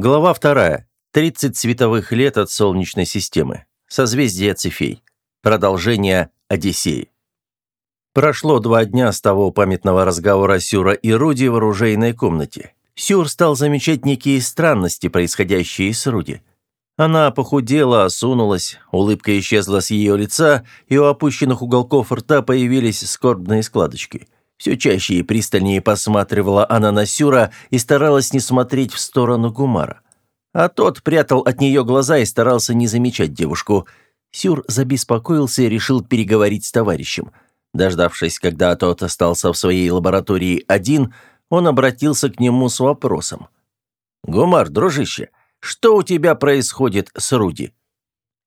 Глава вторая. 30 световых лет от Солнечной системы. Созвездие Цефей. Продолжение Одиссеи. Прошло два дня с того памятного разговора Сюра и Руди в оружейной комнате. Сюр стал замечать некие странности, происходящие с Руди. Она похудела, осунулась, улыбка исчезла с ее лица, и у опущенных уголков рта появились скорбные складочки – все чаще и пристальнее посматривала она на Сюра и старалась не смотреть в сторону Гумара. А тот прятал от нее глаза и старался не замечать девушку. Сюр забеспокоился и решил переговорить с товарищем. Дождавшись, когда тот остался в своей лаборатории один, он обратился к нему с вопросом. «Гумар, дружище, что у тебя происходит с Руди?»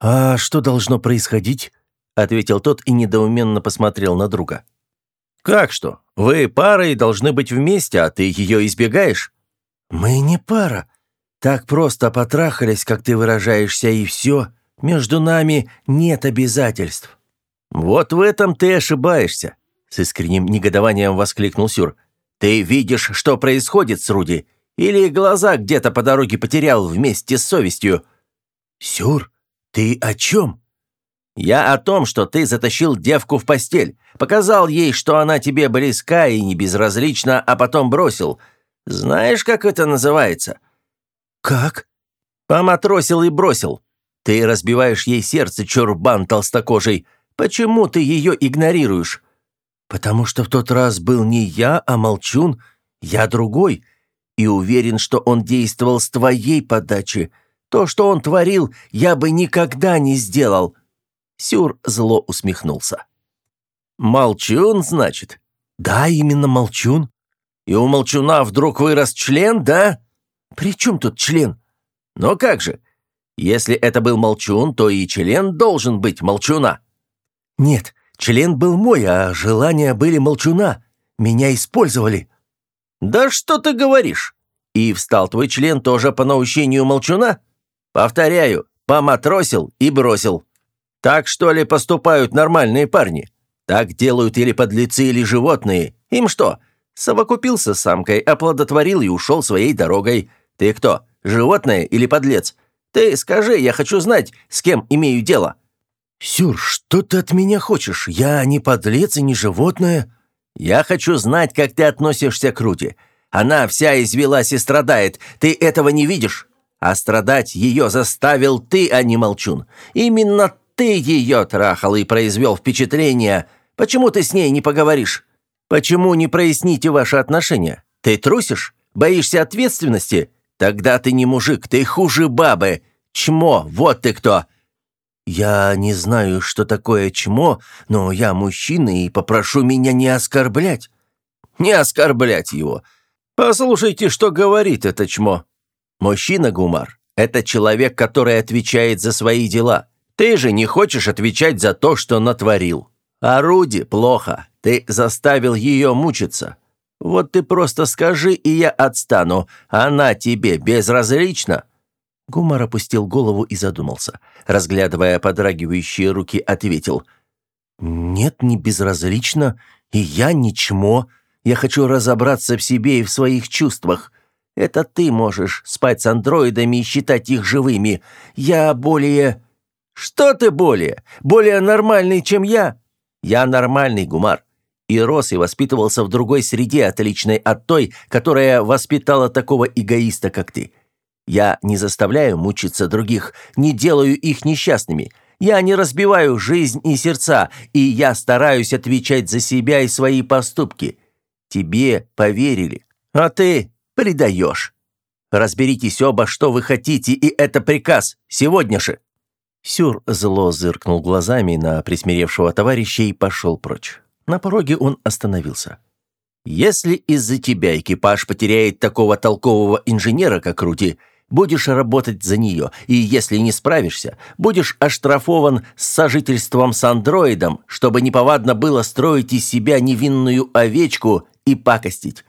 «А что должно происходить?» — ответил тот и недоуменно посмотрел на друга. «Как что? Вы пара и должны быть вместе, а ты ее избегаешь?» «Мы не пара. Так просто потрахались, как ты выражаешься, и все. Между нами нет обязательств». «Вот в этом ты ошибаешься», — с искренним негодованием воскликнул Сюр. «Ты видишь, что происходит с Руди? Или глаза где-то по дороге потерял вместе с совестью?» «Сюр, ты о чем?» Я о том, что ты затащил девку в постель, показал ей, что она тебе близка и не безразлична, а потом бросил. Знаешь, как это называется?» «Как?» «Поматросил и бросил. Ты разбиваешь ей сердце, чурбан толстокожий. Почему ты ее игнорируешь?» «Потому что в тот раз был не я, а Молчун. Я другой. И уверен, что он действовал с твоей подачи. То, что он творил, я бы никогда не сделал». Сюр зло усмехнулся. «Молчун, значит?» «Да, именно молчун». «И у молчуна вдруг вырос член, да?» «При чем тут член?» «Но как же? Если это был молчун, то и член должен быть молчуна». «Нет, член был мой, а желания были молчуна. Меня использовали». «Да что ты говоришь? И встал твой член тоже по наущению молчуна? Повторяю, поматросил и бросил». Так что ли поступают нормальные парни? Так делают или подлецы, или животные. Им что? Совокупился с самкой, оплодотворил и ушел своей дорогой. Ты кто, животное или подлец? Ты скажи, я хочу знать, с кем имею дело». «Сюр, что ты от меня хочешь? Я не подлец и не животное». «Я хочу знать, как ты относишься к Рути. Она вся извелась и страдает. Ты этого не видишь? А страдать ее заставил ты, а не молчун. Именно ты ее трахал и произвел впечатление. Почему ты с ней не поговоришь? Почему не проясните ваши отношения? Ты трусишь? Боишься ответственности? Тогда ты не мужик, ты хуже бабы. Чмо, вот ты кто!» «Я не знаю, что такое чмо, но я мужчина и попрошу меня не оскорблять». «Не оскорблять его. Послушайте, что говорит это чмо. Мужчина, Гумар, это человек, который отвечает за свои дела. Ты же не хочешь отвечать за то, что натворил. А Руди плохо. Ты заставил ее мучиться. Вот ты просто скажи, и я отстану. Она тебе безразлична?» Гумар опустил голову и задумался. Разглядывая подрагивающие руки, ответил. «Нет, не безразлично. И я не чмо. Я хочу разобраться в себе и в своих чувствах. Это ты можешь спать с андроидами и считать их живыми. Я более...» «Что ты более? Более нормальный, чем я?» «Я нормальный, Гумар. И рос и воспитывался в другой среде, отличной от той, которая воспитала такого эгоиста, как ты. Я не заставляю мучиться других, не делаю их несчастными. Я не разбиваю жизнь и сердца, и я стараюсь отвечать за себя и свои поступки. Тебе поверили, а ты предаешь. Разберитесь оба, что вы хотите, и это приказ, сегодня же». Сюр зло зыркнул глазами на присмиревшего товарища и пошел прочь. На пороге он остановился. «Если из-за тебя экипаж потеряет такого толкового инженера, как Рути, будешь работать за нее, и если не справишься, будешь оштрафован с сожительством с андроидом, чтобы неповадно было строить из себя невинную овечку и пакостить».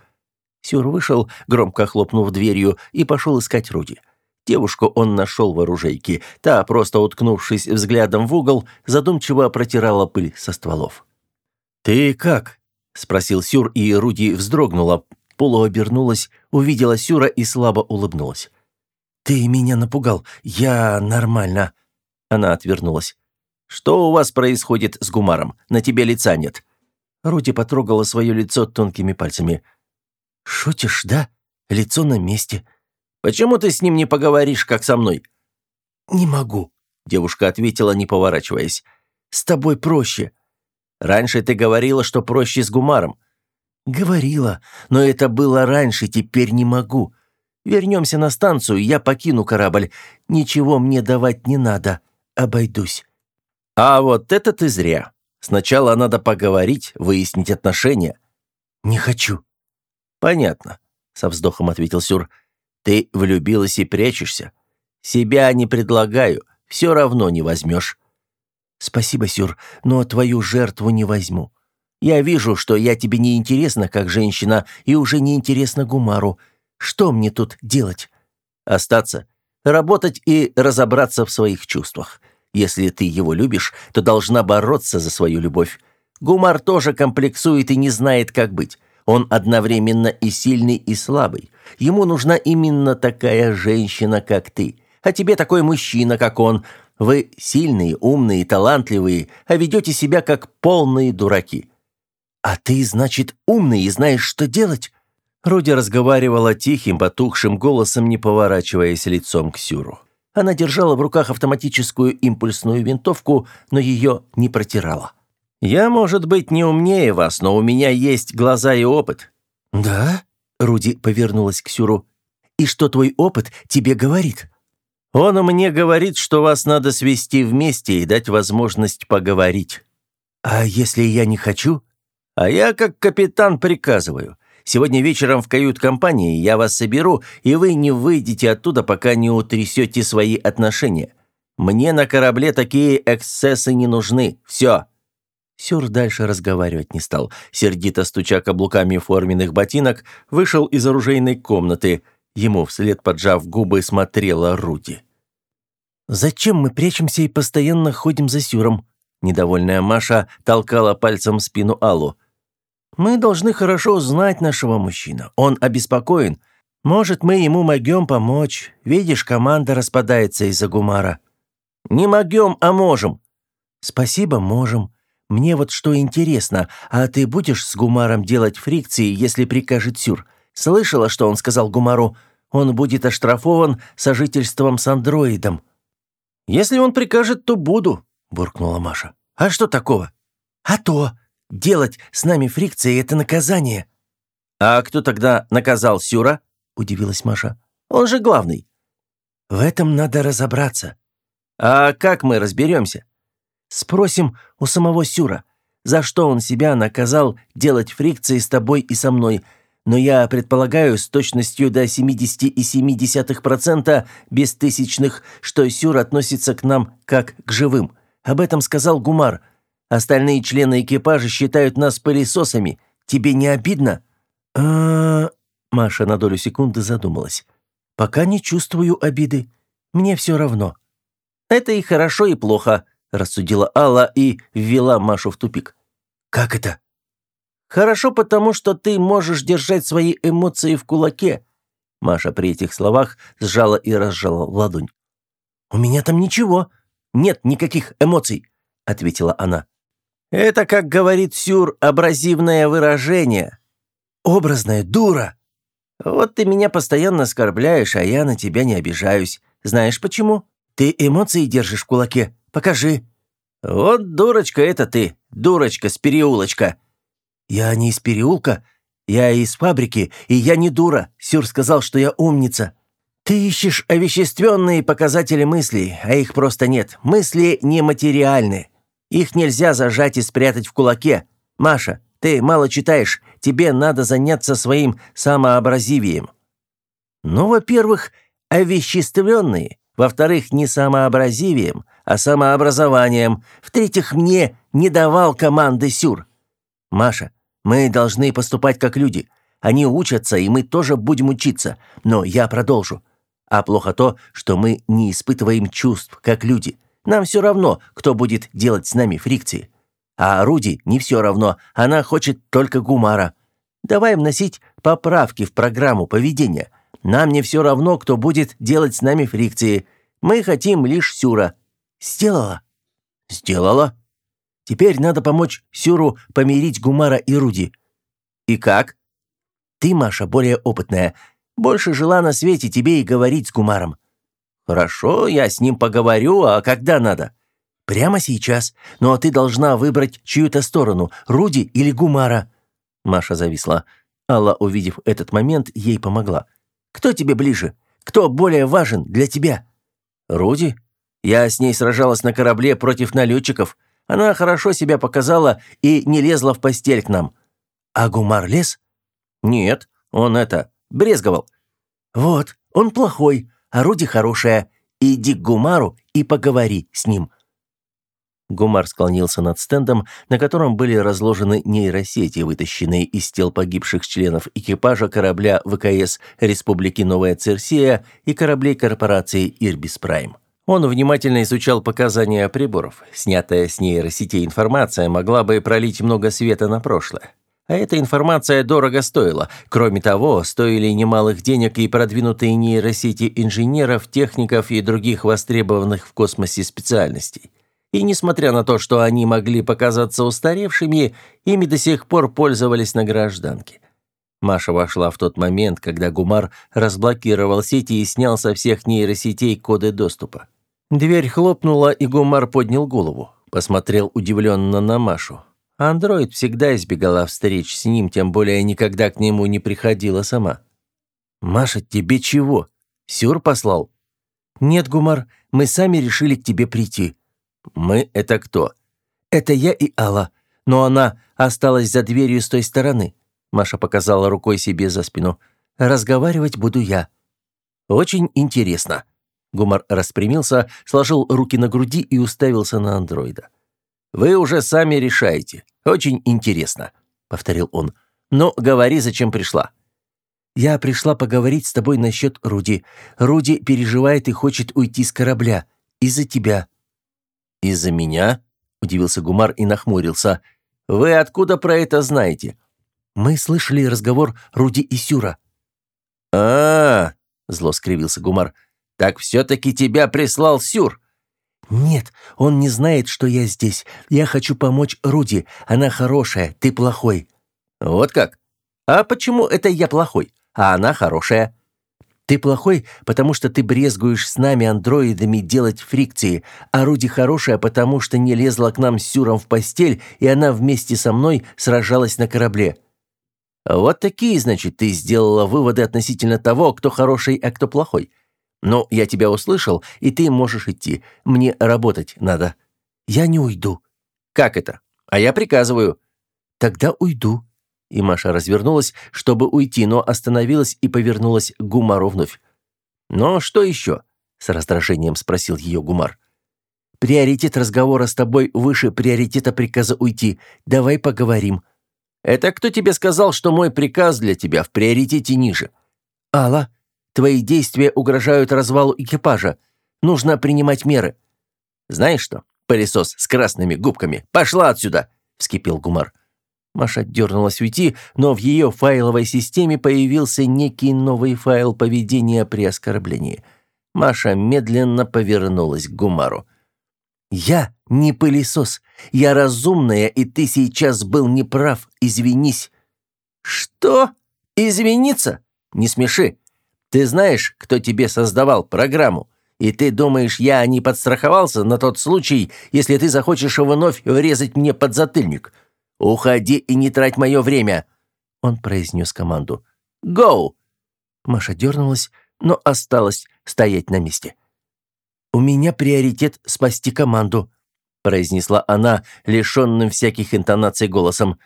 Сюр вышел, громко хлопнув дверью, и пошел искать Руди. Девушку он нашел в оружейке. Та, просто уткнувшись взглядом в угол, задумчиво протирала пыль со стволов. «Ты как?» — спросил Сюр, и Руди вздрогнула, полуобернулась, увидела Сюра и слабо улыбнулась. «Ты меня напугал. Я нормально». Она отвернулась. «Что у вас происходит с Гумаром? На тебе лица нет». Руди потрогала свое лицо тонкими пальцами. «Шутишь, да? Лицо на месте». «Почему ты с ним не поговоришь, как со мной?» «Не могу», — девушка ответила, не поворачиваясь. «С тобой проще». «Раньше ты говорила, что проще с Гумаром». «Говорила, но это было раньше, теперь не могу. Вернемся на станцию, я покину корабль. Ничего мне давать не надо. Обойдусь». «А вот это ты зря. Сначала надо поговорить, выяснить отношения». «Не хочу». «Понятно», — со вздохом ответил Сюр. «Ты влюбилась и прячешься. Себя не предлагаю, все равно не возьмешь». «Спасибо, Сюр, но твою жертву не возьму. Я вижу, что я тебе не интересна как женщина и уже не интересна Гумару. Что мне тут делать? Остаться, работать и разобраться в своих чувствах. Если ты его любишь, то должна бороться за свою любовь. Гумар тоже комплексует и не знает, как быть. Он одновременно и сильный, и слабый. Ему нужна именно такая женщина, как ты. А тебе такой мужчина, как он. Вы сильные, умные, талантливые, а ведете себя как полные дураки. А ты, значит, умный и знаешь, что делать? Руди разговаривала тихим, потухшим голосом, не поворачиваясь лицом к Сюру. Она держала в руках автоматическую импульсную винтовку, но ее не протирала. «Я, может быть, не умнее вас, но у меня есть глаза и опыт». «Да?» — Руди повернулась к Сюру. «И что твой опыт тебе говорит?» «Он мне говорит, что вас надо свести вместе и дать возможность поговорить». «А если я не хочу?» «А я, как капитан, приказываю. Сегодня вечером в кают-компании я вас соберу, и вы не выйдете оттуда, пока не утрясете свои отношения. Мне на корабле такие эксцессы не нужны. Все». Сюр дальше разговаривать не стал. Сердито стуча каблуками форменных ботинок, вышел из оружейной комнаты. Ему вслед поджав губы смотрела Руди. «Зачем мы прячемся и постоянно ходим за Сюром?» Недовольная Маша толкала пальцем спину Аллу. Мы должны хорошо знать нашего мужчину. Он обеспокоен. Может, мы ему могем помочь. Видишь, команда распадается из-за Гумара». «Не могем, а можем». «Спасибо, можем. Мне вот что интересно, а ты будешь с Гумаром делать фрикции, если прикажет Сюр? Слышала, что он сказал Гумару? Он будет оштрафован сожительством с андроидом». «Если он прикажет, то буду», — буркнула Маша. «А что такого?» «А то. Делать с нами фрикции — это наказание». «А кто тогда наказал Сюра?» — удивилась Маша. «Он же главный». «В этом надо разобраться». «А как мы разберемся?» «Спросим у самого Сюра, за что он себя наказал делать фрикции с тобой и со мной, но я предполагаю с точностью до 70,7% без тысячных, что Сюр относится к нам как к живым. Об этом сказал Гумар, Остальные члены экипажа считают нас пылесосами. Тебе не обидно?» а Маша на долю секунды задумалась. «Пока не чувствую обиды. Мне все равно». «Это и хорошо, и плохо», — рассудила Алла и ввела Машу в тупик. «Как это?» «Хорошо, потому что ты можешь держать свои эмоции в кулаке». Маша при этих словах сжала и разжала ладонь. «У меня там ничего. Нет никаких эмоций», — ответила она. Это, как говорит Сюр, абразивное выражение. Образная дура. Вот ты меня постоянно оскорбляешь, а я на тебя не обижаюсь. Знаешь почему? Ты эмоции держишь в кулаке. Покажи. Вот дурочка это ты, дурочка с переулочка. Я не из переулка, я из фабрики, и я не дура. Сюр сказал, что я умница. Ты ищешь овеществленные показатели мыслей, а их просто нет. Мысли нематериальны. Их нельзя зажать и спрятать в кулаке. Маша, ты мало читаешь, тебе надо заняться своим самообразивием. Ну, во-первых, овеществленные. Во-вторых, не самообразивием, а самообразованием. В-третьих, мне не давал команды Сюр. Маша, мы должны поступать как люди. Они учатся, и мы тоже будем учиться. Но я продолжу. А плохо то, что мы не испытываем чувств, как люди. Нам все равно, кто будет делать с нами фрикции. А Руди не все равно, она хочет только гумара. Давай вносить поправки в программу поведения. Нам не все равно, кто будет делать с нами фрикции. Мы хотим лишь Сюра. Сделала? Сделала. Теперь надо помочь Сюру помирить Гумара и Руди. И как? Ты, Маша, более опытная. Больше жила на свете тебе и говорить с Гумаром. Хорошо, я с ним поговорю, а когда надо? Прямо сейчас. Но ты должна выбрать чью-то сторону, Руди или Гумара. Маша зависла. Алла, увидев этот момент, ей помогла. Кто тебе ближе? Кто более важен для тебя? Руди? Я с ней сражалась на корабле против налетчиков. Она хорошо себя показала и не лезла в постель к нам. А Гумар лез? Нет, он это, брезговал. Вот, он плохой, а Руди хорошая. Иди к Гумару и поговори с ним. Гумар склонился над стендом, на котором были разложены нейросети, вытащенные из тел погибших членов экипажа корабля ВКС Республики Новая Церсия и кораблей корпорации Ирбис Прайм. Он внимательно изучал показания приборов. Снятая с нейросетей информация могла бы пролить много света на прошлое. А эта информация дорого стоила. Кроме того, стоили немалых денег и продвинутые нейросети инженеров, техников и других востребованных в космосе специальностей. И несмотря на то, что они могли показаться устаревшими, ими до сих пор пользовались на гражданке. Маша вошла в тот момент, когда Гумар разблокировал сети и снял со всех нейросетей коды доступа. Дверь хлопнула, и Гумар поднял голову. Посмотрел удивленно на Машу. Андроид всегда избегала встреч с ним, тем более никогда к нему не приходила сама. «Маша, тебе чего? Сюр послал?» «Нет, Гумар, мы сами решили к тебе прийти». «Мы — это кто?» «Это я и Алла, но она осталась за дверью с той стороны». Маша показала рукой себе за спину. «Разговаривать буду я». «Очень интересно». Гумар распрямился, сложил руки на груди и уставился на андроида. «Вы уже сами решаете. Очень интересно», — повторил он. «Но говори, зачем пришла». «Я пришла поговорить с тобой насчет Руди. Руди переживает и хочет уйти с корабля. Из-за тебя». «Из-за меня?» — удивился Гумар и нахмурился. «Вы откуда про это знаете?» Мы слышали разговор Руди и Сюра». «А-а-а!» — зло скривился Гумар. «Так все-таки тебя прислал Сюр!» «Нет, он не знает, что я здесь. Я хочу помочь Руди. Она хорошая, ты плохой». «Вот как? А почему это я плохой, а она хорошая?» «Ты плохой, потому что ты брезгуешь с нами, андроидами, делать фрикции, а Руди хорошая, потому что не лезла к нам с Сюром в постель, и она вместе со мной сражалась на корабле. Вот такие, значит, ты сделала выводы относительно того, кто хороший, а кто плохой. Ну, я тебя услышал, и ты можешь идти. Мне работать надо. Я не уйду. Как это? А я приказываю. Тогда уйду. И Маша развернулась, чтобы уйти, но остановилась и повернулась к Гумару вновь. «Но что еще?» — с раздражением спросил ее Гумар. «Приоритет разговора с тобой выше приоритета приказа уйти. Давай поговорим», это кто тебе сказал, что мой приказ для тебя в приоритете ниже? Алла, твои действия угрожают развалу экипажа. Нужно принимать меры. Знаешь что, пылесос с красными губками, пошла отсюда, вскипел Гумар. Маша дернулась уйти, но в ее файловой системе появился некий новый файл поведения при оскорблении. Маша медленно повернулась к Гумару. «Я не пылесос. Я разумная, и ты сейчас был неправ. Извинись». «Что? Извиниться? Не смеши. Ты знаешь, кто тебе создавал программу? И ты думаешь, я не подстраховался на тот случай, если ты захочешь вновь врезать мне под затыльник? Уходи и не трать мое время!» Он произнес команду. «Гоу!» Маша дернулась, но осталась стоять на месте. «У меня приоритет спасти команду», — произнесла она, лишенным всяких интонаций голосом.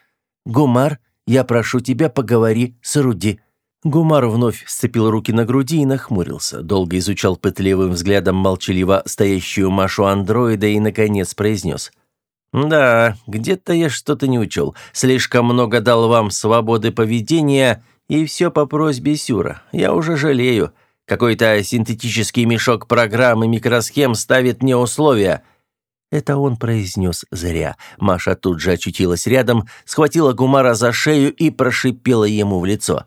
«Гумар, я прошу тебя, поговори с Руди». Гумар вновь сцепил руки на груди и нахмурился, долго изучал пытливым взглядом молчаливо стоящую Машу андроида и, наконец, произнес. «Да, где-то я что-то не учел. Слишком много дал вам свободы поведения, и все по просьбе Сюра. Я уже жалею. Какой-то синтетический мешок программ и микросхем ставит мне условия». Это он произнес зря. Маша тут же очутилась рядом, схватила Гумара за шею и прошипела ему в лицо.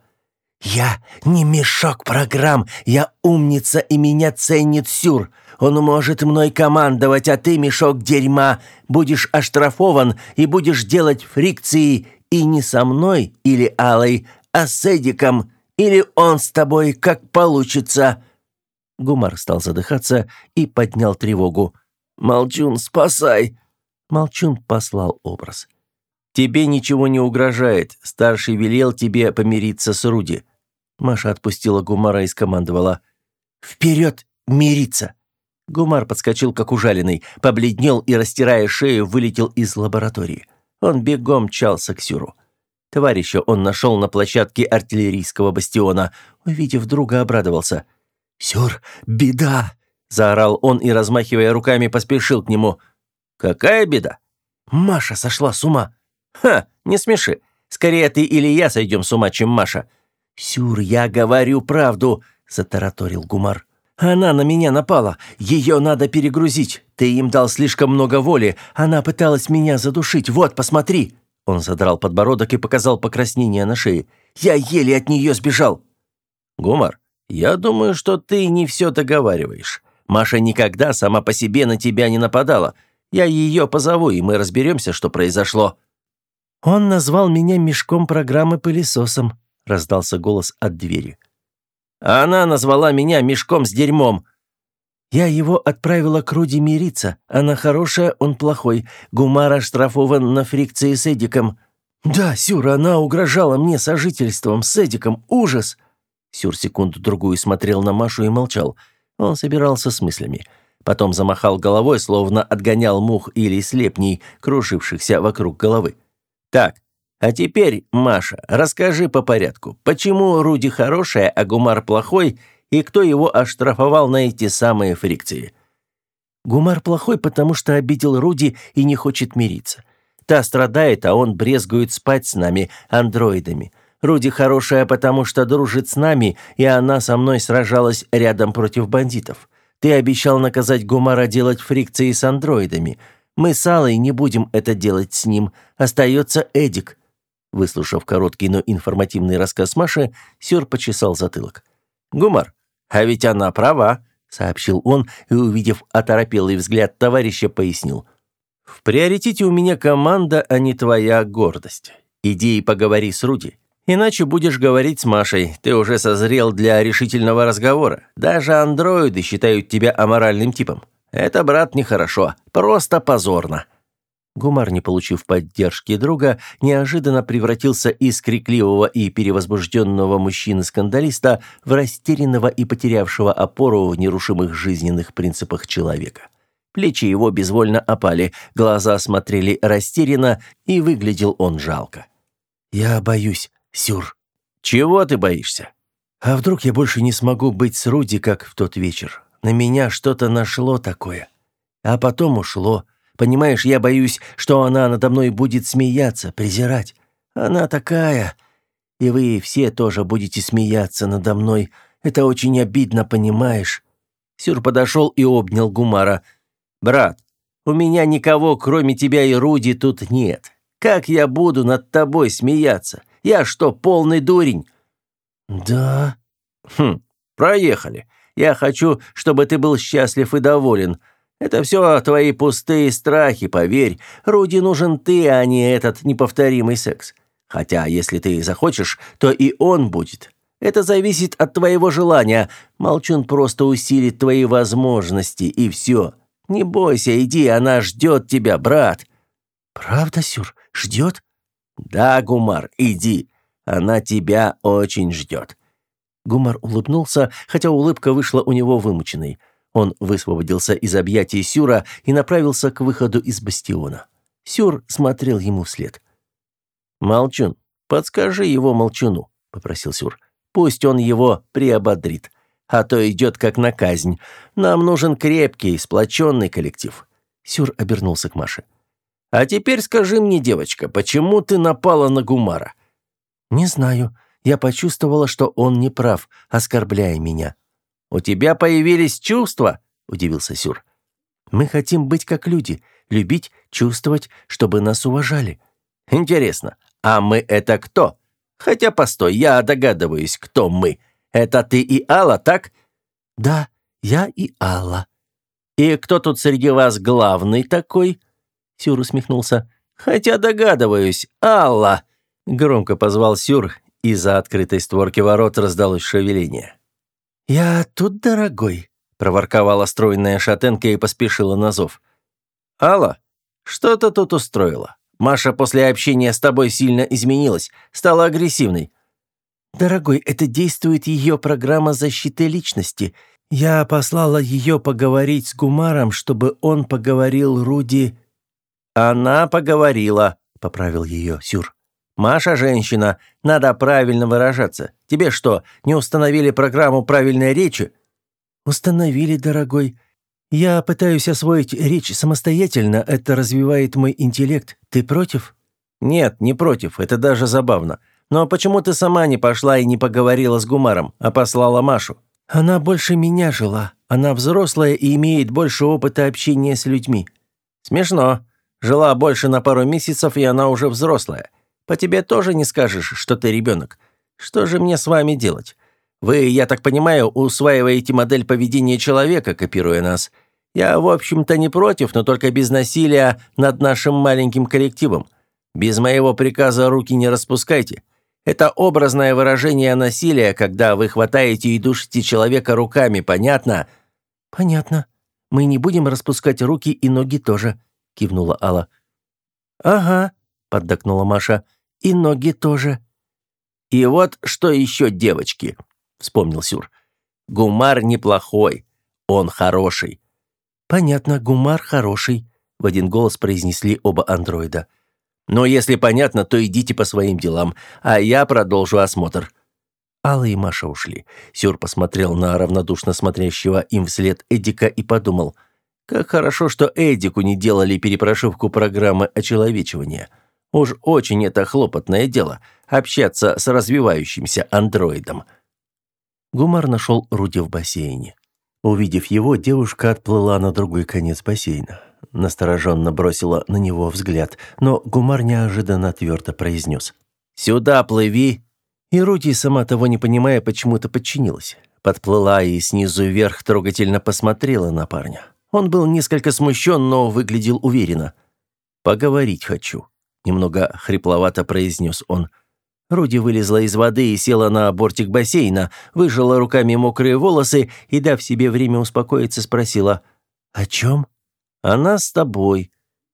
«Я не мешок программ, я умница, и меня ценит Сюр. Он может мной командовать, а ты, мешок дерьма, будешь оштрафован и будешь делать фрикции и не со мной или Алой, а с Эдиком, или он с тобой, как получится». Гумар стал задыхаться и поднял тревогу. «Молчун, спасай!» Молчун послал образ. «Тебе ничего не угрожает. Старший велел тебе помириться с Руди». Маша отпустила Гумара и скомандовала. «Вперед, мириться!» Гумар подскочил, как ужаленный, побледнел и, растирая шею, вылетел из лаборатории. Он бегом чался к Сюру. Товарища он нашел на площадке артиллерийского бастиона. Увидев друга, обрадовался. «Сюр, беда!» – заорал он и, размахивая руками, поспешил к нему. «Какая беда?» «Маша сошла с ума». «Ха, не смеши. Скорее ты или я сойдем с ума, чем Маша». «Сюр, я говорю правду», – затараторил Гумар. Она на меня напала. Ее надо перегрузить. Ты им дал слишком много воли. Она пыталась меня задушить. Вот, посмотри!» Он задрал подбородок и показал покраснение на шее. «Я еле от нее сбежал!» «Гумар, я думаю, что ты не все договариваешь. Маша никогда сама по себе на тебя не нападала. Я ее позову, и мы разберемся, что произошло». «Он назвал меня мешком программы пылесосом», — раздался голос от двери. Она назвала меня мешком с дерьмом. Я его отправила к Руди мириться. Она хорошая, он плохой. Гумар оштрафован на фрикции с Эдиком. Да, Сюр, она угрожала мне сожительством с Эдиком. Ужас!» Сюр секунду-другую смотрел на Машу и молчал. Он собирался с мыслями. Потом замахал головой, словно отгонял мух или слепней, кружившихся вокруг головы. «Так, а теперь, Маша, расскажи по порядку, почему Руди хорошая, а Гумар плохой, и кто его оштрафовал на эти самые фрикции? Гумар плохой, потому что обидел Руди и не хочет мириться. Та страдает, а он брезгует спать с нами, андроидами. Руди хорошая, потому что дружит с нами, и она со мной сражалась рядом против бандитов. Ты обещал наказать Гумара делать фрикции с андроидами. Мы с Аллой не будем это делать с ним. Остается Эдик. Выслушав короткий, но информативный рассказ Маши, Сёр почесал затылок. «Гумар, а ведь она права», — сообщил он и, увидев оторопелый взгляд товарища, пояснил. «В приоритете у меня команда, а не твоя гордость. Иди и поговори с Руди. Иначе будешь говорить с Машей. Ты уже созрел для решительного разговора. Даже андроиды считают тебя аморальным типом. Это, брат, нехорошо. Просто позорно». Гумар, не получив поддержки друга, неожиданно превратился из крикливого и перевозбужденного мужчины-скандалиста в растерянного и потерявшего опору в нерушимых жизненных принципах человека. Плечи его безвольно опали, глаза смотрели растерянно, и выглядел он жалко. «Я боюсь, Сюр». «Чего ты боишься?» «А вдруг я больше не смогу быть с Руди, как в тот вечер? На меня что-то нашло такое. А потом ушло». Понимаешь, я боюсь, что она надо мной будет смеяться, презирать. Она такая. И вы все тоже будете смеяться надо мной. Это очень обидно, понимаешь?» Сюр подошел и обнял Гумара. «Брат, у меня никого, кроме тебя и Руди, тут нет. Как я буду над тобой смеяться? Я что, полный дурень?» «Да». «Хм, проехали. Я хочу, чтобы ты был счастлив и доволен. Это все твои пустые страхи, поверь. Руди нужен ты, а не этот неповторимый секс. Хотя, если ты захочешь, то и он будет. Это зависит от твоего желания. Молчун просто усилит твои возможности, и все. Не бойся, иди, она ждет тебя, брат». «Правда, Сюр, ждет?» «Да, Гумар, иди. Она тебя очень ждет». Гумар улыбнулся, хотя улыбка вышла у него вымученной. Он высвободился из объятий Сюра и направился к выходу из бастиона. Сюр смотрел ему вслед. «Молчун, подскажи его молчуну», — попросил Сюр. «Пусть он его приободрит, а то идет как на казнь. Нам нужен крепкий, сплоченный коллектив». Сюр обернулся к Маше. «А теперь скажи мне, девочка, почему ты напала на Гумара?» «Не знаю. Я почувствовала, что он не прав, оскорбляя меня. «У тебя появились чувства?» – удивился Сюр. «Мы хотим быть как люди, любить, чувствовать, чтобы нас уважали». «Интересно, а мы это кто? Хотя, постой, я догадываюсь, кто мы. Это ты и Алла, так? Да, я и Алла. И кто тут среди вас главный такой? Сюр усмехнулся. Хотя догадываюсь, Алла. Громко позвал Сюр, и за открытой створки ворот раздалось шевеление. «Я тут, дорогой», — проворковала стройная шатенка и поспешила на зов. «Алла, что ты тут устроила? Маша после общения с тобой сильно изменилась, стала агрессивной». «Дорогой, это действует ее программа защиты личности. Я послала ее поговорить с Гумаром, чтобы он поговорил Руди...» «Она поговорила», — поправил ее Сюр. «Маша женщина, надо правильно выражаться. Тебе что, не установили программу правильной речи?» «Установили, дорогой. Я пытаюсь освоить речь самостоятельно, это развивает мой интеллект. Ты против?» «Нет, не против, это даже забавно. Но почему ты сама не пошла и не поговорила с Гумаром, а послала Машу?» «Она больше меня жила. Она взрослая и имеет больше опыта общения с людьми». «Смешно. Жила больше на пару месяцев, и она уже взрослая. По тебе тоже не скажешь, что ты ребенок. Что же мне с вами делать? Вы, я так понимаю, усваиваете модель поведения человека, копируя нас. Я, в общем-то, не против, но только без насилия над нашим маленьким коллективом. Без моего приказа руки не распускайте. Это образное выражение насилия, когда вы хватаете и душите человека руками, понятно? Понятно. Мы не будем распускать руки и ноги тоже, кивнула Алла. Ага, поддакнула Маша. И ноги тоже. И вот что еще, девочки, вспомнил Сюр. Гумар неплохой, он хороший. Понятно, Гумар хороший, в один голос произнесли оба андроида. Но если понятно, то идите по своим делам, а я продолжу осмотр. Алла и Маша ушли. Сюр посмотрел на равнодушно смотрящего им вслед Эдика и подумал, как хорошо, что Эдику не делали перепрошивку программы очеловечивания. Уж очень это хлопотное дело — общаться с развивающимся андроидом. Гумар нашел Руди в бассейне. Увидев его, девушка отплыла на другой конец бассейна. Настороженно бросила на него взгляд, но Гумар неожиданно твердо произнес. «Сюда плыви!» И Руди, сама того не понимая, почему-то подчинилась. Подплыла и снизу вверх трогательно посмотрела на парня. Он был несколько смущен, но выглядел уверенно. «Поговорить хочу», — немного хрипловато произнес он. Руди вылезла из воды и села на бортик бассейна, выжила руками мокрые волосы и, дав себе время успокоиться, спросила «О чем?» «Она с тобой.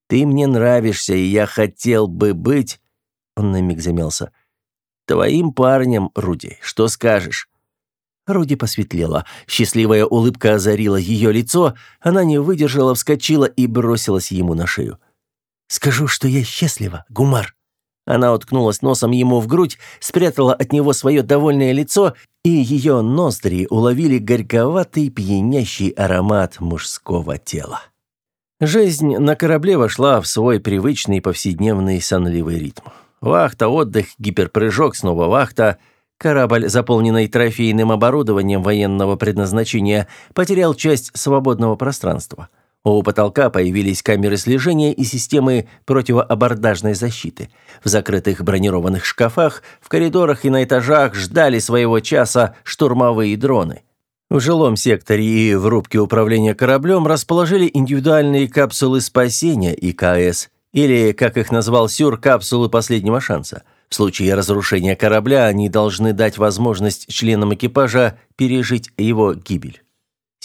Ты мне нравишься, и я хотел бы быть...» Он на миг замялся. «Твоим парнем, Руди, что скажешь?» Руди посветлела. Счастливая улыбка озарила ее лицо. Она не выдержала, вскочила и бросилась ему на шею. «Скажу, что я счастлива, Гумар». Она уткнулась носом ему в грудь, спрятала от него свое довольное лицо, и ее ноздри уловили горьковатый пьянящий аромат мужского тела. Жизнь на корабле вошла в свой привычный повседневный сонливый ритм. Вахта, отдых, гиперпрыжок, снова вахта. Корабль, заполненный трофейным оборудованием военного предназначения, потерял часть свободного пространства – у потолка появились камеры слежения и системы противоабордажной защиты. В закрытых бронированных шкафах, в коридорах и на этажах ждали своего часа штурмовые дроны. В жилом секторе и в рубке управления кораблем расположили индивидуальные капсулы спасения ИКС, или, как их назвал Сюр, капсулы последнего шанса. В случае разрушения корабля они должны дать возможность членам экипажа пережить его гибель.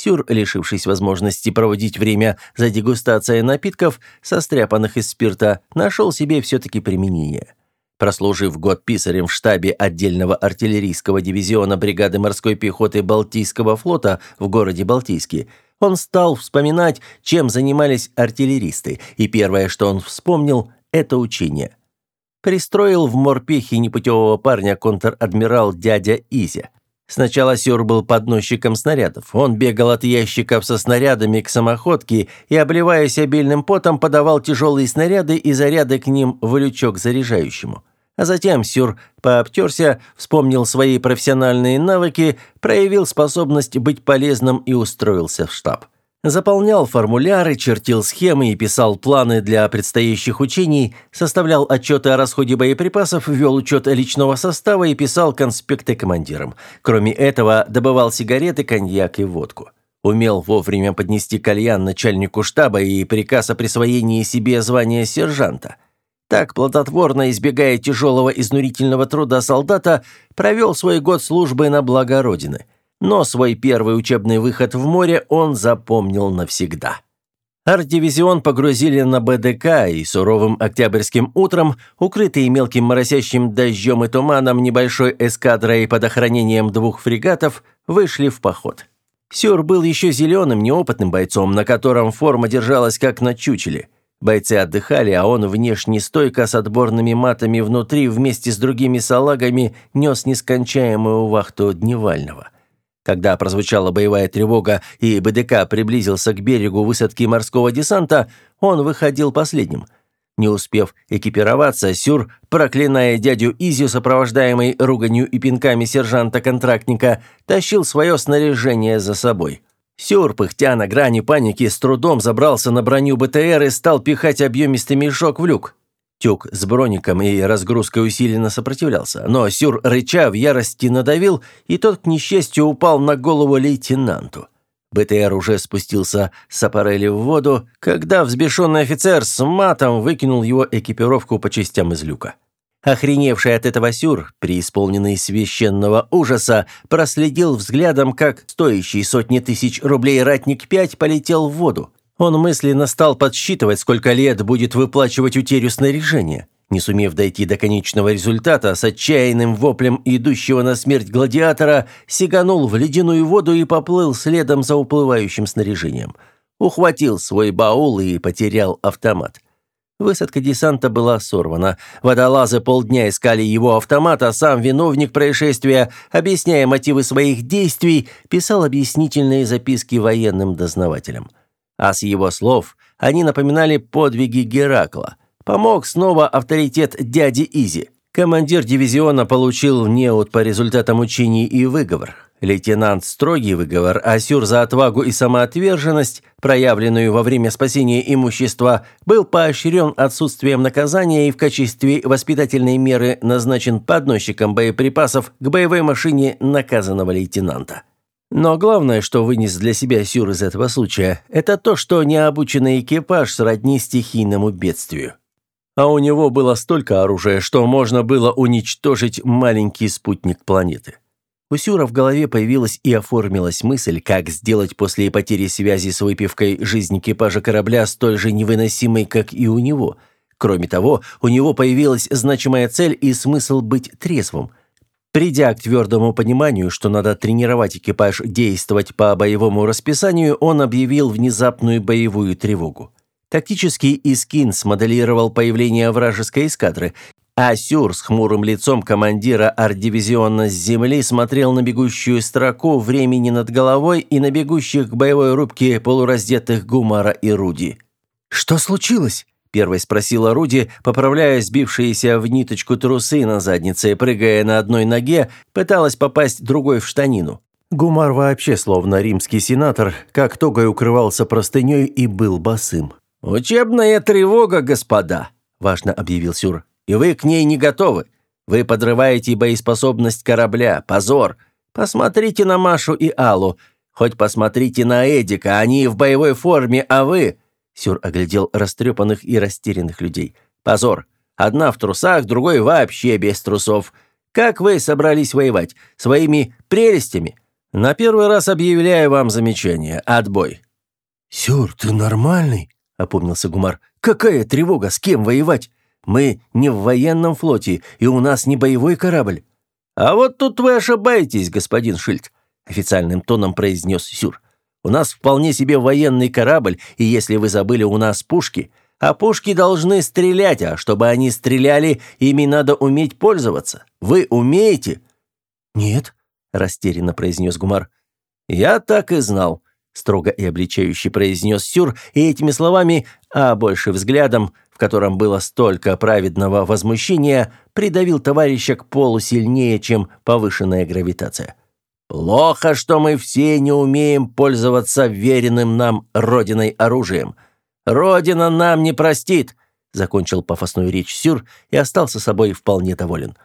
Сюр, лишившись возможности проводить время за дегустацией напитков, состряпанных из спирта, нашел себе все-таки применение. Прослужив год писарем в штабе отдельного артиллерийского дивизиона бригады морской пехоты Балтийского флота в городе Балтийске, он стал вспоминать, чем занимались артиллеристы, и первое, что он вспомнил, это учение. Пристроил в морпехе непутевого парня контр-адмирал дядя Изя. Сначала Сюр был подносчиком снарядов. Он бегал от ящиков со снарядами к самоходке и, обливаясь обильным потом, подавал тяжелые снаряды и заряды к ним в лючок заряжающему. А затем Сюр пообтерся, вспомнил свои профессиональные навыки, проявил способность быть полезным и устроился в штаб. Заполнял формуляры, чертил схемы и писал планы для предстоящих учений, составлял отчеты о расходе боеприпасов, вел учет личного состава и писал конспекты командирам. Кроме этого, добывал сигареты, коньяк и водку. Умел вовремя поднести кальян начальнику штаба и приказ о присвоении себе звания сержанта. Так, плодотворно избегая тяжелого изнурительного труда солдата, провел свой год службы на благо Родины – но свой первый учебный выход в море он запомнил навсегда. Арт-дивизион погрузили на БДК, и суровым октябрьским утром, укрытые мелким моросящим дождем и туманом небольшой эскадрой под охранением двух фрегатов, вышли в поход. Сюр был еще зеленым, неопытным бойцом, на котором форма держалась как на чучеле. Бойцы отдыхали, а он внешне стойко с отборными матами внутри вместе с другими салагами нес нескончаемую вахту Дневального – когда прозвучала боевая тревога и БДК приблизился к берегу высадки морского десанта, он выходил последним. Не успев экипироваться, Сюр, проклиная дядю Изю, сопровождаемый руганью и пинками сержанта-контрактника, тащил свое снаряжение за собой. Сюр, пыхтя на грани паники, с трудом забрался на броню БТР и стал пихать объемистый мешок в люк. Тюк с броником и разгрузкой усиленно сопротивлялся, но Сюр, рыча, в ярости надавил, и тот, к несчастью, упал на голову лейтенанту. БТР уже спустился с аппарели в воду, когда взбешенный офицер с матом выкинул его экипировку по частям из люка. Охреневший от этого Сюр, преисполненный священного ужаса, проследил взглядом, как стоящий сотни тысяч рублей ратник-5 полетел в воду. Он мысленно стал подсчитывать, сколько лет будет выплачивать утерю снаряжения. Не сумев дойти до конечного результата, с отчаянным воплем идущего на смерть гладиатора, сиганул в ледяную воду и поплыл следом за уплывающим снаряжением. Ухватил свой баул и потерял автомат. Высадка десанта была сорвана. Водолазы полдня искали его автомат, а сам виновник происшествия, объясняя мотивы своих действий, писал объяснительные записки военным дознавателям а с его слов они напоминали подвиги Геракла. Помог снова авторитет дяди Изи. Командир дивизиона получил неуд по результатам учений и выговор. Лейтенант строгий выговор, а Сюр за отвагу и самоотверженность, проявленную во время спасения имущества, был поощрен отсутствием наказания и в качестве воспитательной меры назначен подносчиком боеприпасов к боевой машине наказанного лейтенанта. Но главное, что вынес для себя Сюр из этого случая, это то, что необученный экипаж сродни стихийному бедствию. А у него было столько оружия, что можно было уничтожить маленький спутник планеты. У Сюра в голове появилась и оформилась мысль, как сделать после потери связи с выпивкой жизнь экипажа корабля столь же невыносимой, как и у него. Кроме того, у него появилась значимая цель и смысл быть трезвым – Придя к твердому пониманию, что надо тренировать экипаж действовать по боевому расписанию, он объявил внезапную боевую тревогу. Тактический Искин смоделировал появление вражеской эскадры, а Сюр с хмурым лицом командира арт-дивизиона с земли смотрел на бегущую строку времени над головой и на бегущих к боевой рубке полураздетых Гумара и Руди. «Что случилось?» Первой спросила Руди, поправляя сбившиеся в ниточку трусы на заднице, прыгая на одной ноге, пыталась попасть другой в штанину. Гумар вообще, словно римский сенатор, как тогой укрывался простыней и был босым. «Учебная тревога, господа», – важно объявил Сюр. «И вы к ней не готовы. Вы подрываете боеспособность корабля. Позор. Посмотрите на Машу и Аллу. Хоть посмотрите на Эдика. Они в боевой форме, а вы...» Сюр оглядел растрепанных и растерянных людей. «Позор! Одна в трусах, другой вообще без трусов. Как вы собрались воевать? Своими прелестями? На первый раз объявляю вам замечание. Отбой!» «Сюр, ты нормальный?» — опомнился Гумар. «Какая тревога? С кем воевать? Мы не в военном флоте, и у нас не боевой корабль». «А вот тут вы ошибаетесь, господин Шильд», — официальным тоном произнес Сюр. У нас вполне себе военный корабль, и если вы забыли, у нас пушки. А пушки должны стрелять, а чтобы они стреляли, ими надо уметь пользоваться. Вы умеете?» «Нет», — растерянно произнес Гумар. «Я так и знал», — строго и обличающе произнес Сюр, и этими словами, а больше взглядом, в котором было столько праведного возмущения, придавил товарища к полу сильнее, чем повышенная гравитация. Плохо, что мы все не умеем пользоваться веренным нам Родиной оружием. Родина нам не простит, закончил пафосную речь Сюр и остался собой вполне доволен.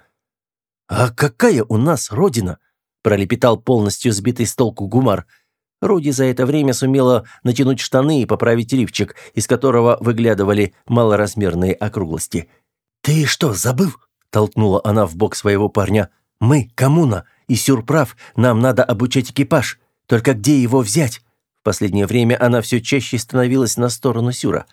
А какая у нас Родина? пролепетал полностью сбитый с толку Гумар. Руди за это время сумела натянуть штаны и поправить лифчик, из которого выглядывали малоразмерные округлости. «Ты что, забыл?» – толкнула она в бок своего парня. «Мы – коммуна, и Сюрправ, нам надо обучать экипаж. Только где его взять?» В последнее время она все чаще становилась на сторону Сюра.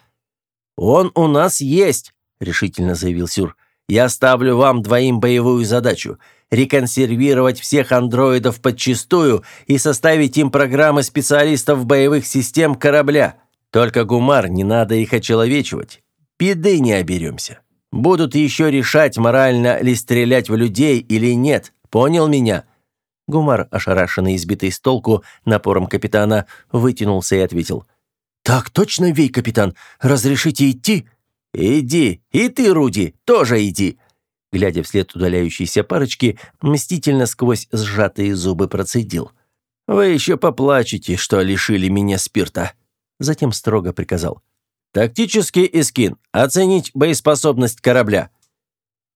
«Он у нас есть», – решительно заявил Сюр. «Я ставлю вам двоим боевую задачу – реконсервировать всех андроидов подчистую и составить им программы специалистов боевых систем корабля. Только, Гумар, не надо их очеловечивать. Беды не оберемся. Будут еще решать, морально ли стрелять в людей или нет. Понял меня?» Гумар, ошарашенный и сбитый с толку напором капитана, вытянулся и ответил. «Так точно, Вей, капитан. Разрешите идти?» «Иди. И ты, Руди, тоже иди». Глядя вслед удаляющейся парочки, мстительно сквозь сжатые зубы процедил. «Вы еще поплачете, что лишили меня спирта». Затем строго приказал. «Тактический эскин. Оценить боеспособность корабля».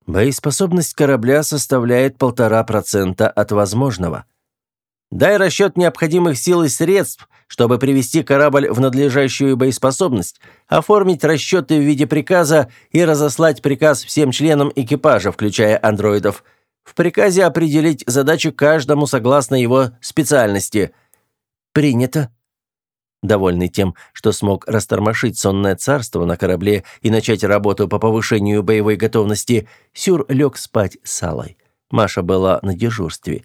Боеспособность корабля составляет полтора процента от возможного. Дай расчет необходимых сил и средств, чтобы привести корабль в надлежащую боеспособность, оформить расчеты в виде приказа и разослать приказ всем членам экипажа, включая андроидов. В приказе определить задачи каждому согласно его специальности. Принято. Довольный тем, что смог растормошить сонное царство на корабле и начать работу по повышению боевой готовности, Сюр лег спать с Алой. Маша была на дежурстве.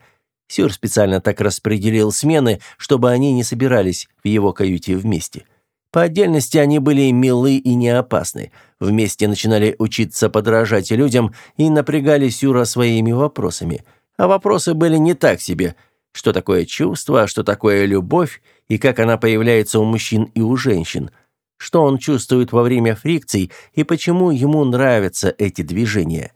Сюр специально так распределил смены, чтобы они не собирались в его каюте вместе. По отдельности они были милы и не опасны. Вместе начинали учиться подражать людям и напрягали Сюра своими вопросами. А вопросы были не так себе. Что такое чувство, что такое любовь, и как она появляется у мужчин и у женщин. Что он чувствует во время фрикций и почему ему нравятся эти движения.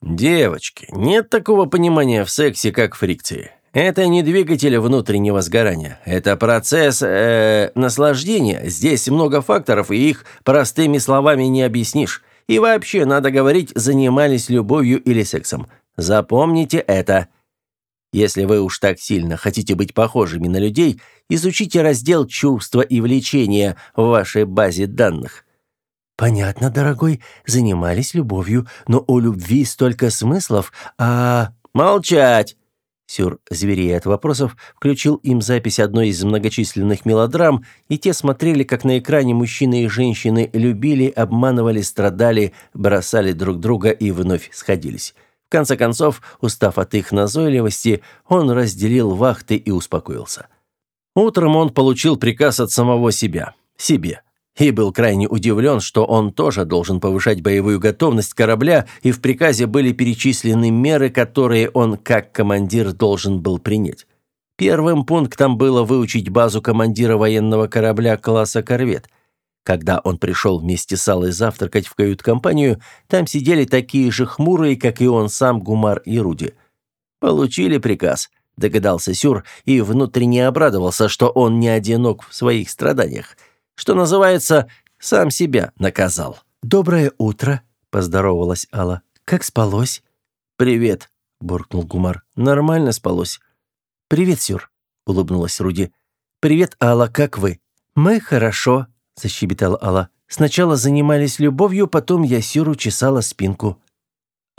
«Девочки, нет такого понимания в сексе, как фрикции. Это не двигатель внутреннего сгорания. Это процесс э, наслаждения. Здесь много факторов, и их простыми словами не объяснишь. И вообще, надо говорить, занимались любовью или сексом. Запомните это. Если вы уж так сильно хотите быть похожими на людей, изучите раздел «Чувства и влечения» в вашей базе данных. «Понятно, дорогой, занимались любовью, но у любви столько смыслов, а...» «Молчать!» Сюр, зверея от вопросов, включил им запись одной из многочисленных мелодрам, и те смотрели, как на экране мужчины и женщины любили, обманывали, страдали, бросали друг друга и вновь сходились. В конце концов, устав от их назойливости, он разделил вахты и успокоился. Утром он получил приказ от самого себя. Себе и был крайне удивлен, что он тоже должен повышать боевую готовность корабля, и в приказе были перечислены меры, которые он, как командир, должен был принять. Первым пунктом было выучить базу командира военного корабля класса «Корвет». Когда он пришел вместе с Аллой завтракать в кают-компанию, там сидели такие же хмурые, как и он сам, Гумар и Руди. «Получили приказ», – догадался Сюр и внутренне обрадовался, что он не одинок в своих страданиях – что называется, сам себя наказал. «Доброе утро», — поздоровалась Алла. «Как спалось?» «Привет», — буркнул Гумар. «Нормально спалось». «Привет, Сюр», — улыбнулась Руди. «Привет, Алла, как вы?» «Мы хорошо», — защебетала Алла. «Сначала занимались любовью, потом я Сюру чесала спинку».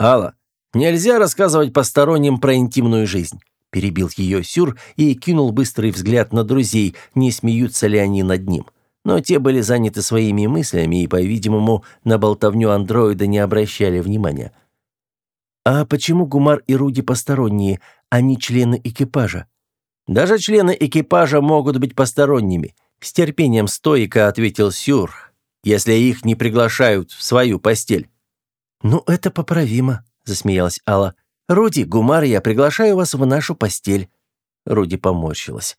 «Алла, нельзя рассказывать посторонним про интимную жизнь», — перебил ее Сюр и кинул быстрый взгляд на друзей, не смеются ли они над ним. — но те были заняты своими мыслями и, по-видимому, на болтовню андроида не обращали внимания. «А почему Гумар и Руди посторонние, а не члены экипажа?» «Даже члены экипажа могут быть посторонними», — с терпением стойко ответил Сюр, «если их не приглашают в свою постель». «Ну, это поправимо», — засмеялась Алла. «Руди, Гумар, я приглашаю вас в нашу постель». Руди поморщилась.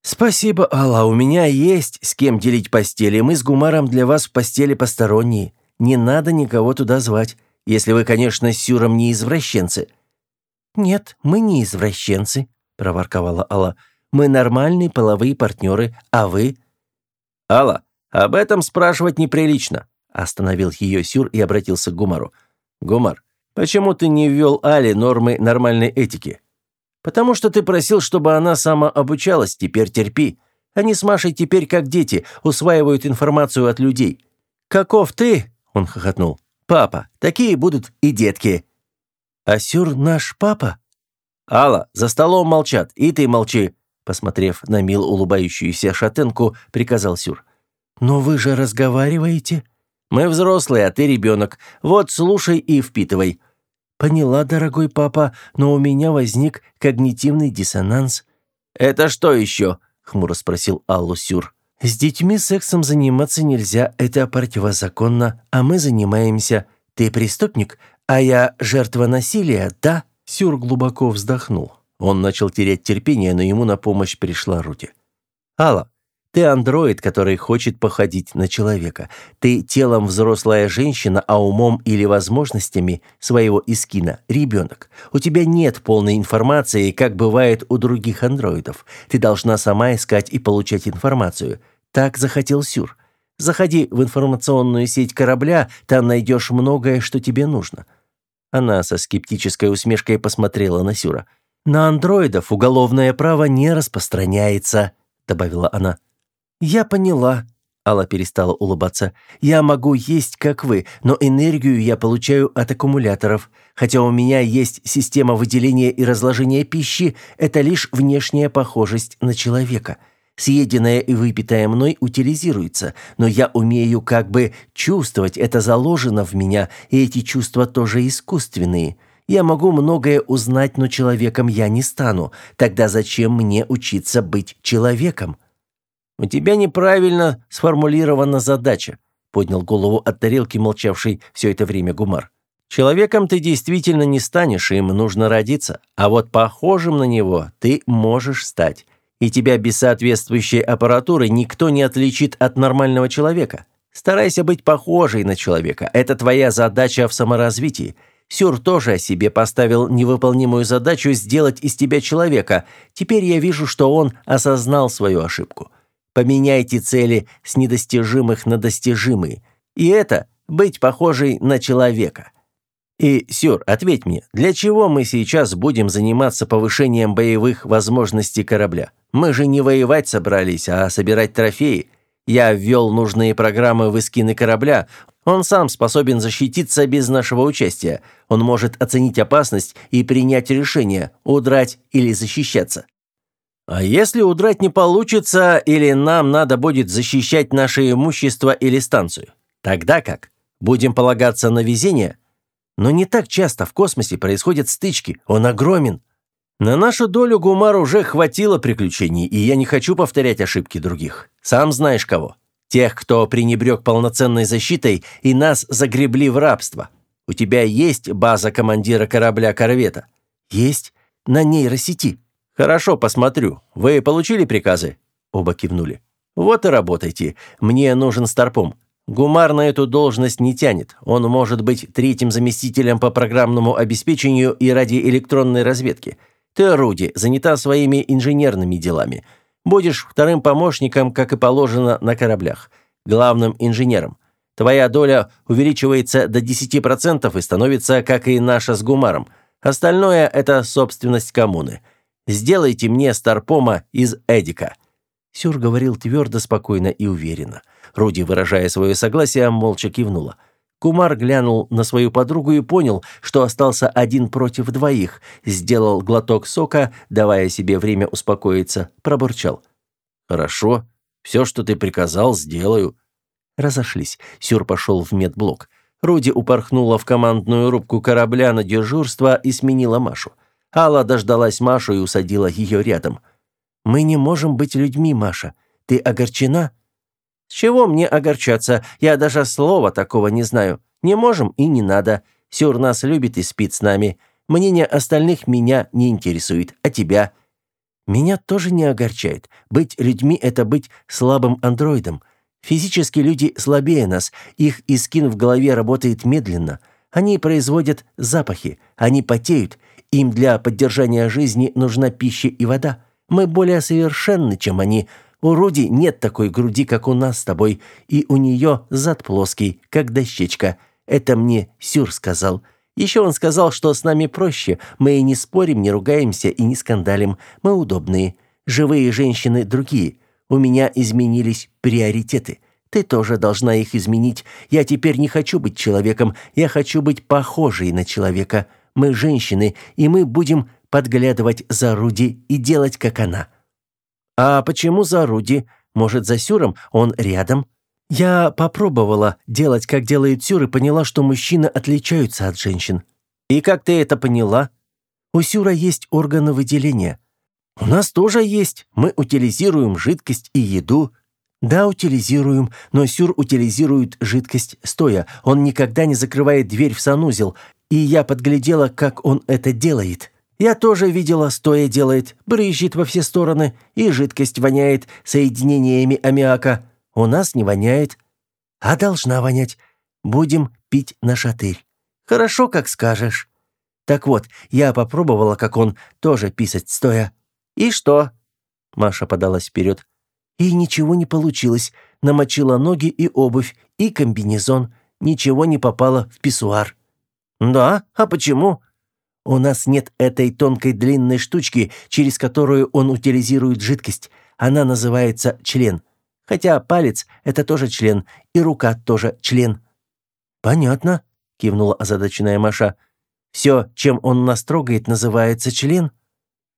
«Спасибо, Алла, у меня есть с кем делить постели. Мы с Гумаром для вас в постели посторонние. Не надо никого туда звать, если вы, конечно, с Сюром не извращенцы». «Нет, мы не извращенцы», проворковала Алла. «Мы нормальные половые партнеры, а вы?» «Алла, об этом спрашивать неприлично», остановил ее Сюр и обратился к Гумару. «Гумар, почему ты не ввел Али нормы нормальной этики?» «Потому что ты просил, чтобы она самообучалась, теперь терпи. Они с Машей теперь как дети, усваивают информацию от людей. Каков ты?» – он хохотнул. «Папа, такие будут и детки». «Асюр наш папа?» «Алла, за столом молчат, и ты молчи», посмотрев на мил улыбающуюся шатенку, приказал Сюр. «Но вы же разговариваете?» «Мы взрослые, а ты ребенок. Вот слушай и впитывай». «Поняла, дорогой папа, но у меня возник когнитивный диссонанс». «Это что еще?» — хмуро спросил Аллу Сюр. «С детьми сексом заниматься нельзя, это противозаконно, а мы занимаемся. Ты преступник, а я жертва насилия, да?» Сюр глубоко вздохнул. Он начал терять терпение, но ему на помощь пришла Руди. «Алла, ты андроид, который хочет походить на человека. Ты телом взрослая женщина, а умом или возможностями своего искина – ребенок. У тебя нет полной информации, как бывает у других андроидов. Ты должна сама искать и получать информацию. Так захотел Сюр. Заходи в информационную сеть корабля, там найдешь многое, что тебе нужно. Она со скептической усмешкой посмотрела на Сюра. «На андроидов уголовное право не распространяется», — добавила она. «Я поняла», — Алла перестала улыбаться. «Я могу есть, как вы, но энергию я получаю от аккумуляторов. Хотя у меня есть система выделения и разложения пищи, это лишь внешняя похожесть на человека. Съеденное и выпитое мной утилизируется, но я умею как бы чувствовать, это заложено в меня, и эти чувства тоже искусственные. Я могу многое узнать, но человеком я не стану. Тогда зачем мне учиться быть человеком? У тебя неправильно сформулирована задача, поднял голову от тарелки молчавший все это время Гумар. Человеком ты действительно не станешь, им нужно родиться, а вот похожим на него ты можешь стать и тебя без соответствующей аппаратуры никто не отличит от нормального человека. Старайся быть похожей на человека. Это твоя задача в саморазвитии. Сюр тоже о себе поставил невыполнимую задачу сделать из тебя человека. Теперь я вижу, что он осознал свою ошибку. Поменяйте цели с недостижимых на достижимые. И это быть похожей на человека. И, Сюр, ответь мне, для чего мы сейчас будем заниматься повышением боевых возможностей корабля? Мы же не воевать собрались, а собирать трофеи. Я ввел нужные программы в эскины корабля. Он сам способен защититься без нашего участия. Он может оценить опасность и принять решение, удрать или защищаться. А если удрать не получится, или нам надо будет защищать наше имущество или станцию? Тогда как? Будем полагаться на везение? Но не так часто в космосе происходят стычки, он огромен. На нашу долю Гумар уже хватило приключений, и я не хочу повторять ошибки других. Сам знаешь кого. Тех, кто пренебрег полноценной защитой и нас загребли в рабство. У тебя есть база командира корабля-корвета? Есть. На нейросети. Хорошо, посмотрю. Вы получили приказы? Оба кивнули. Вот и работайте. Мне нужен старпом. Гумар на эту должность не тянет. Он может быть третьим заместителем по программному обеспечению и радиоэлектронной разведке. Ты, Руди, занята своими инженерными делами. Будешь вторым помощником, как и положено на кораблях. Главным инженером. Твоя доля увеличивается до 10% и становится, как и наша с Гумаром. Остальное – это собственность коммуны. Сделайте мне старпома из Эдика». Сюр говорил твердо, спокойно и уверенно. Руди, выражая свое согласие, молча кивнула. Кумар глянул на свою подругу и понял, что остался один против двоих, сделал глоток сока, давая себе время успокоиться, пробурчал. «Хорошо, все, что ты приказал, сделаю». Разошлись. Сюр пошел в медблок. Руди упорхнула в командную рубку корабля на дежурство и сменила Машу. Алла дождалась Машу и усадила ее рядом. «Мы не можем быть людьми, Маша. Ты огорчена?» С чего мне огорчаться? Я даже слова такого не знаю. Не можем и не надо. Сюр нас любит и спит с нами. Мнение остальных меня не интересует, а тебя? Меня тоже не огорчает. Быть людьми – это быть слабым андроидом. Физически люди слабее нас, их искин в голове работает медленно. Они производят запахи, они потеют, Им для поддержания жизни нужна пища и вода. Мы более совершенны, чем они. У Руди нет такой груди, как у нас с тобой, и у нее зад плоский, как дощечка. Это мне Сюр сказал. Еще он сказал, что с нами проще. Мы и не спорим, не ругаемся и не скандалим. Мы удобные. Живые женщины другие. У меня изменились приоритеты. Ты тоже должна их изменить. Я теперь не хочу быть человеком. Я хочу быть похожей на человека. Мы женщины, и мы будем подглядывать за Руди и делать, как она. А почему за Руди? Может, за Сюром? Он рядом. Я попробовала делать, как делает Сюр, и поняла, что мужчины отличаются от женщин. И как ты это поняла? У Сюра есть органы выделения. У нас тоже есть. Мы утилизируем жидкость и еду. Да, утилизируем, но Сюр утилизирует жидкость стоя. Он никогда не закрывает дверь в санузел, и я подглядела, как он это делает. Я тоже видела, стоя делает, брызжет во все стороны, и жидкость воняет соединениями аммиака. У нас не воняет. А должна вонять. Будем пить на шатырь. Хорошо, как скажешь. Так вот, я попробовала, как он, тоже писать стоя. И что? Маша подалась вперед. И ничего не получилось. Намочила ноги и обувь, и комбинезон. Ничего не попало в писсуар. Да? А почему? У нас нет этой тонкой длинной штучки, через которую он утилизирует жидкость. Она называется член. Хотя палец — это тоже член, и рука тоже член». «Понятно», — кивнула озадаченная Маша. «Все, чем он нас трогает, называется член?»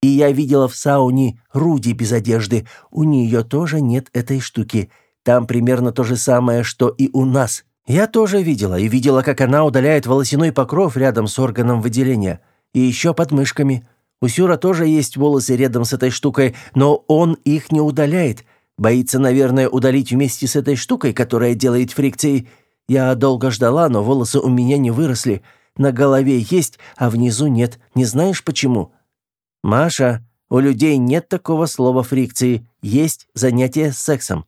«И я видела в сауне Руди без одежды. У нее тоже нет этой штуки. Там примерно то же самое, что и у нас. Я тоже видела, и видела, как она удаляет волосяной покров рядом с органом выделения. И еще под мышками. У Сюра тоже есть волосы рядом с этой штукой, но он их не удаляет. Боится, наверное, удалить вместе с этой штукой, которая делает фрикции. Я долго ждала, но волосы у меня не выросли. На голове есть, а внизу нет. Не знаешь почему? Маша, у людей нет такого слова фрикции. Есть занятие сексом.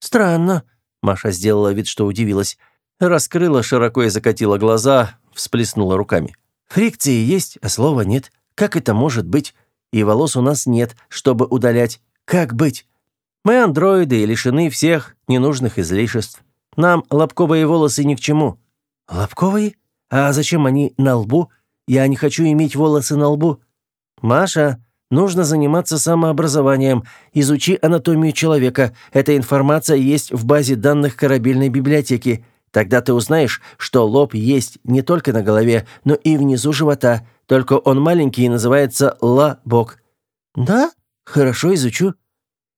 Странно. Маша сделала вид, что удивилась. Раскрыла широко и закатила глаза, всплеснула руками. Фрикции есть, а слова нет. Как это может быть? И волос у нас нет, чтобы удалять. Как быть? Мы андроиды и лишены всех ненужных излишеств. Нам лобковые волосы ни к чему. Лобковые? А зачем они на лбу? Я не хочу иметь волосы на лбу. Маша, нужно заниматься самообразованием. Изучи анатомию человека. Эта информация есть в базе данных корабельной библиотеки. Тогда ты узнаешь, что лоб есть не только на голове, но и внизу живота, только он маленький и называется лобок. Да? Хорошо, изучу.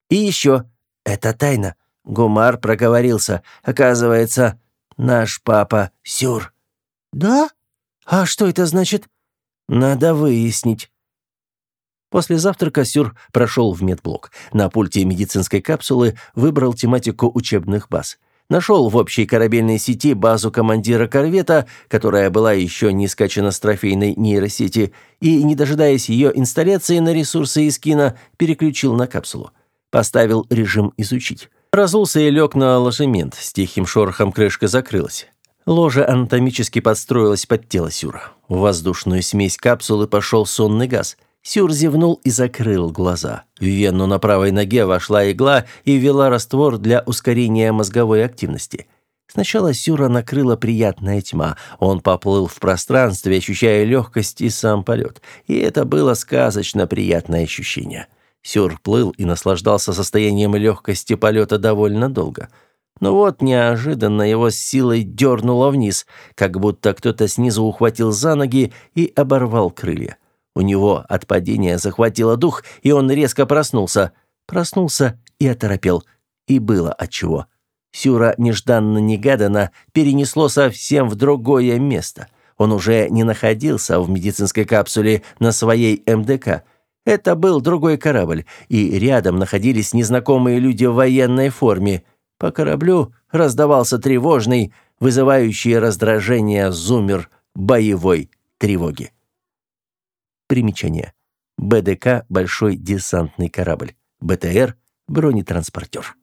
И еще. Это тайна. Гумар проговорился. Оказывается, наш папа Сюр. Да? А что это значит? Надо выяснить. После завтрака Сюр прошел в медблок. На пульте медицинской капсулы выбрал тематику учебных баз – Нашел в общей корабельной сети базу командира корвета, которая была еще не скачана с трофейной нейросети, и, не дожидаясь ее инсталляции на ресурсы Искина, переключил на капсулу. Поставил режим «Изучить». Разулся и лег на ложемент, с тихим шорохом крышка закрылась. Ложа анатомически подстроилась под тело Сюра. В воздушную смесь капсулы пошел сонный газ – Сюр зевнул и закрыл глаза. В вену на правой ноге вошла игла и ввела раствор для ускорения мозговой активности. Сначала Сюра накрыла приятная тьма. Он поплыл в пространстве, ощущая легкость и сам полет. И это было сказочно приятное ощущение. Сюр плыл и наслаждался состоянием легкости полета довольно долго. Но вот неожиданно его с силой дернуло вниз, как будто кто-то снизу ухватил за ноги и оборвал крылья. У него от падения захватило дух, и он резко проснулся. Проснулся и оторопел. И было отчего. Сюра нежданно-негаданно перенесло совсем в другое место. Он уже не находился в медицинской капсуле на своей МДК. Это был другой корабль, и рядом находились незнакомые люди в военной форме. По кораблю раздавался тревожный, вызывающий раздражение зумер боевой тревоги. Примечание. БДК – большой десантный корабль. БТР – бронетранспортер.